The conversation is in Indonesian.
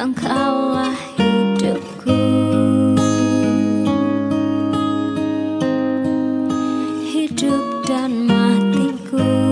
Engkaulah hidupku. Hidup dan matiku.